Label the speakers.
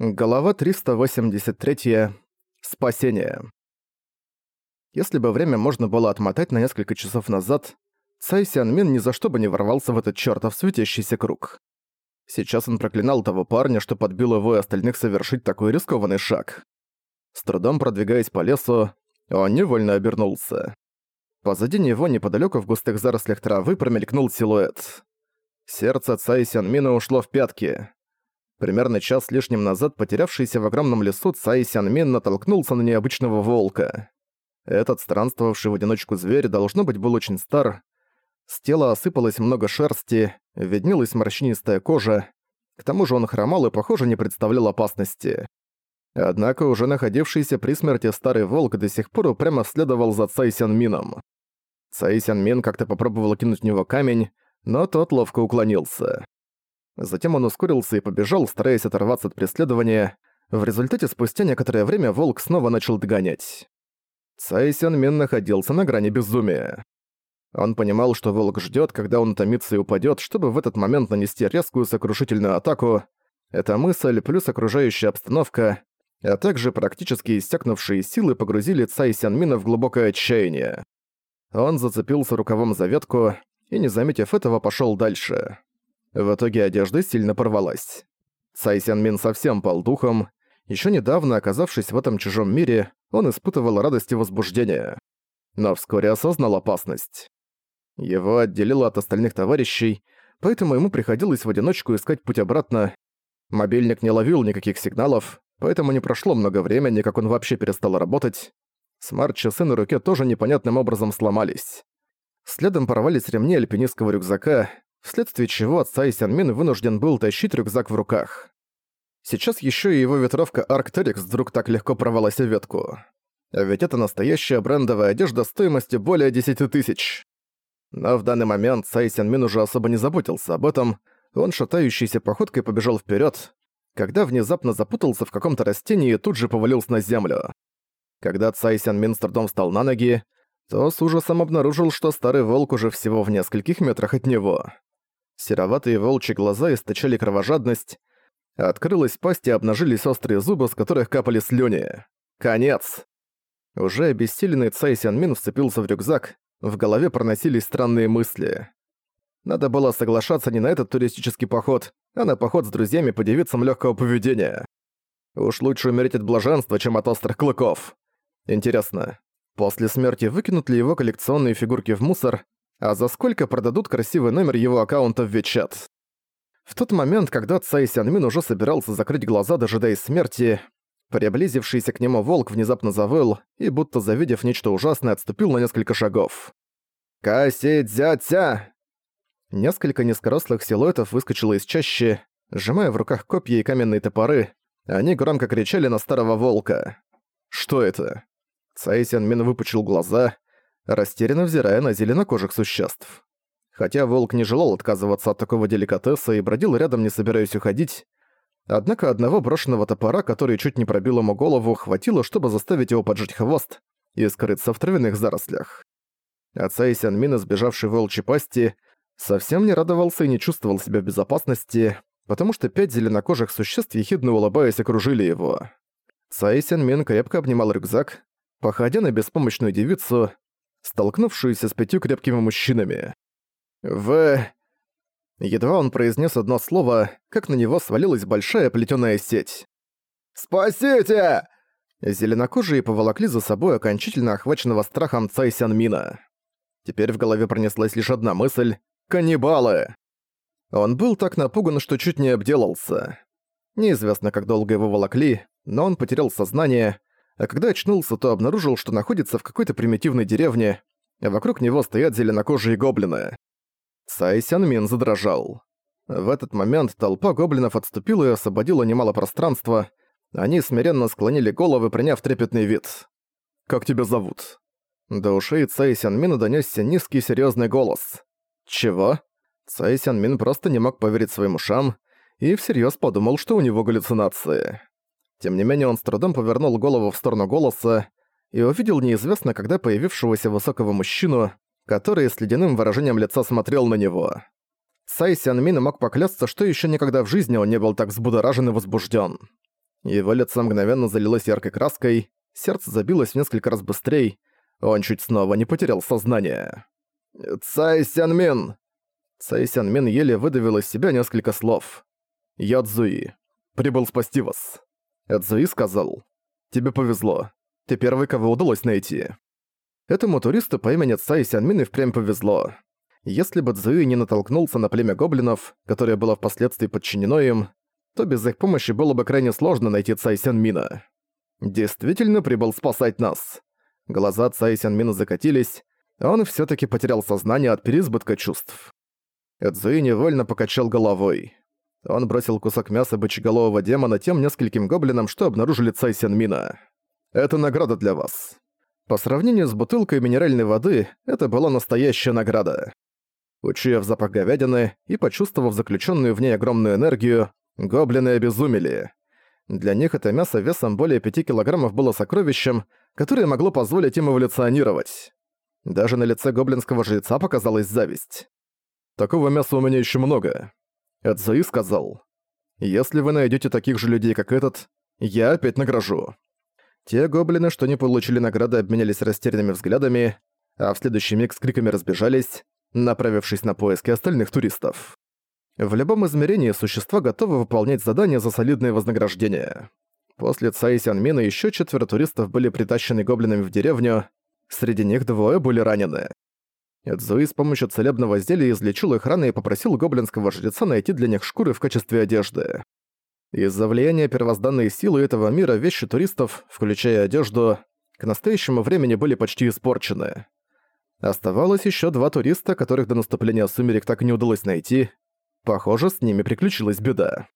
Speaker 1: Глава 383. Спасение. Если бы время можно было отмотать на несколько часов назад, Цай Сянмин ни за что бы не ворвался в этот чертов светящийся круг. Сейчас он проклинал того парня, что подбил его и остальных совершить такой рискованный шаг. С трудом продвигаясь по лесу, он невольно обернулся. Позади него, неподалеку в густых зарослях травы, промелькнул силуэт. Сердце Цай Сянмина ушло в пятки. Примерно час с лишним назад потерявшийся в огромном лесу Цай Сянмин натолкнулся на необычного волка. Этот странствовавший в одиночку зверь, должно быть, был очень стар. С тела осыпалось много шерсти, виднелась морщинистая кожа. К тому же он хромал и, похоже, не представлял опасности. Однако уже находившийся при смерти старый волк до сих пор упрямо следовал за Цай Сянмином. Цай Сянмин как-то попробовал кинуть в него камень, но тот ловко уклонился. Затем он ускорился и побежал, стараясь оторваться от преследования. В результате спустя некоторое время волк снова начал догонять. Цай Сян находился на грани безумия. Он понимал, что волк ждет, когда он утомится и упадет, чтобы в этот момент нанести резкую сокрушительную атаку. Эта мысль плюс окружающая обстановка, а также практически истекнувшие силы погрузили Цай Сянмина в глубокое отчаяние. Он зацепился рукавом за ветку и, не заметив этого, пошел дальше. В итоге одежда сильно порвалась. Цай Сянмин совсем пал духом. Еще недавно, оказавшись в этом чужом мире, он испытывал радость и возбуждение. Но вскоре осознал опасность. Его отделило от остальных товарищей, поэтому ему приходилось в одиночку искать путь обратно. Мобильник не ловил никаких сигналов, поэтому не прошло много времени, как он вообще перестал работать. Смарт-часы на руке тоже непонятным образом сломались. Следом порвались ремни альпинистского рюкзака, вследствие чего Цай Сянмин вынужден был тащить рюкзак в руках. Сейчас еще и его ветровка Arcteryx вдруг так легко порвалась о ветку. А ведь это настоящая брендовая одежда стоимостью более 10 тысяч. Но в данный момент Цай Сянмин уже особо не заботился об этом, он шатающейся походкой побежал вперед, когда внезапно запутался в каком-то растении и тут же повалился на землю. Когда Цай Сянмин с трудом встал на ноги, то с ужасом обнаружил, что старый волк уже всего в нескольких метрах от него. Сероватые волчьи глаза источали кровожадность, открылась пасть и обнажились острые зубы, с которых капали слюни. Конец! Уже обессиленный Цай Сянмин вцепился в рюкзак, в голове проносились странные мысли. Надо было соглашаться не на этот туристический поход, а на поход с друзьями по девицам легкого поведения. Уж лучше умереть от блаженства, чем от острых клыков. Интересно, После смерти выкинут ли его коллекционные фигурки в мусор, а за сколько продадут красивый номер его аккаунта в Вичат. В тот момент, когда Цай Сянмин уже собирался закрыть глаза, дожидаясь смерти, приблизившийся к нему волк внезапно завыл и, будто завидев нечто ужасное, отступил на несколько шагов. «Каси-дзя-тя!» Несколько низкорослых силуэтов выскочило из чащи, сжимая в руках копья и каменные топоры, они громко кричали на старого волка. «Что это?» Цай Сянмин выпучил глаза, растерянно взирая на зеленокожих существ. Хотя волк не желал отказываться от такого деликатеса и бродил рядом, не собираясь уходить, однако одного брошенного топора, который чуть не пробил ему голову, хватило, чтобы заставить его поджать хвост и скрыться в травяных зарослях. А Цай Сянмин, избежавший волчьей пасти, совсем не радовался и не чувствовал себя в безопасности, потому что пять зеленокожих существ, ехидно улыбаясь, окружили его. Цай Сянмин крепко обнимал рюкзак, походя на беспомощную девицу, столкнувшуюся с пятью крепкими мужчинами. В... Едва он произнес одно слово, как на него свалилась большая плетёная сеть. «Спасите!» Зеленокожие поволокли за собой окончательно охваченного страхом Цай Сянмина. Теперь в голове пронеслась лишь одна мысль — «Каннибалы!». Он был так напуган, что чуть не обделался. Неизвестно, как долго его волокли, но он потерял сознание, а когда очнулся, то обнаружил, что находится в какой-то примитивной деревне, а вокруг него стоят зеленокожие гоблины. Цай Сянмин задрожал. В этот момент толпа гоблинов отступила и освободила немало пространства. Они смиренно склонили головы, приняв трепетный вид. «Как тебя зовут?» До ушей Цай Сянмина донёсся низкий серьёзный голос. «Чего?» Цай Сянмин просто не мог поверить своим ушам и всерьёз подумал, что у него галлюцинации. Тем не менее он с трудом повернул голову в сторону голоса и увидел неизвестно когда появившегося высокого мужчину, который с ледяным выражением лица смотрел на него. Цай Сянмин мог поклясться, что еще никогда в жизни он не был так взбудоражен и возбужден. Его лицо мгновенно залилось яркой краской, сердце забилось в несколько раз быстрее, он чуть снова не потерял сознание. «Цай Сянмин!» Цай Сянмин еле выдавил из себя несколько слов. «Я Цзуи. Прибыл спасти вас». Цзуи сказал. «Тебе повезло. Ты первый, кого удалось найти». Этому туристу по имени Цай Сянмин и впрямь повезло. Если бы Цзуи не натолкнулся на племя гоблинов, которое было впоследствии подчинено им, то без их помощи было бы крайне сложно найти Цай Сянмина. Действительно прибыл спасать нас. Глаза Цай Сянмина закатились, он все таки потерял сознание от переизбытка чувств. Эдзуи невольно покачал головой. Он бросил кусок мяса бычеголового демона тем нескольким гоблинам, что обнаружили Цай Сянмина. «Это награда для вас». По сравнению с бутылкой минеральной воды, это была настоящая награда. Учуяв запах говядины и почувствовав заключенную в ней огромную энергию, Гоблины обезумели. Для них это мясо весом более 5 килограммов было сокровищем, которое могло позволить им эволюционировать. Даже на лице гоблинского жреца показалась зависть. «Такого мяса у меня еще много», — Эдзуи сказал. «Если вы найдете таких же людей, как этот, я опять награжу». Те гоблины, что не получили награды, обменялись растерянными взглядами, а в следующий миг с криками разбежались, направившись на поиски остальных туристов. В любом измерении существа готовы выполнять задания за солидное вознаграждение. После Цаи Сянмина еще четверо туристов были притащены гоблинами в деревню, среди них двое были ранены. Эдзуи с помощью целебного зелья излечил их раны и попросил гоблинского жреца найти для них шкуры в качестве одежды. Из-за влияния первозданной силы этого мира вещи туристов, включая одежду, к настоящему времени были почти испорчены. Оставалось еще два туриста, которых до наступления сумерек так и не удалось найти, Похоже, с ними приключилась беда.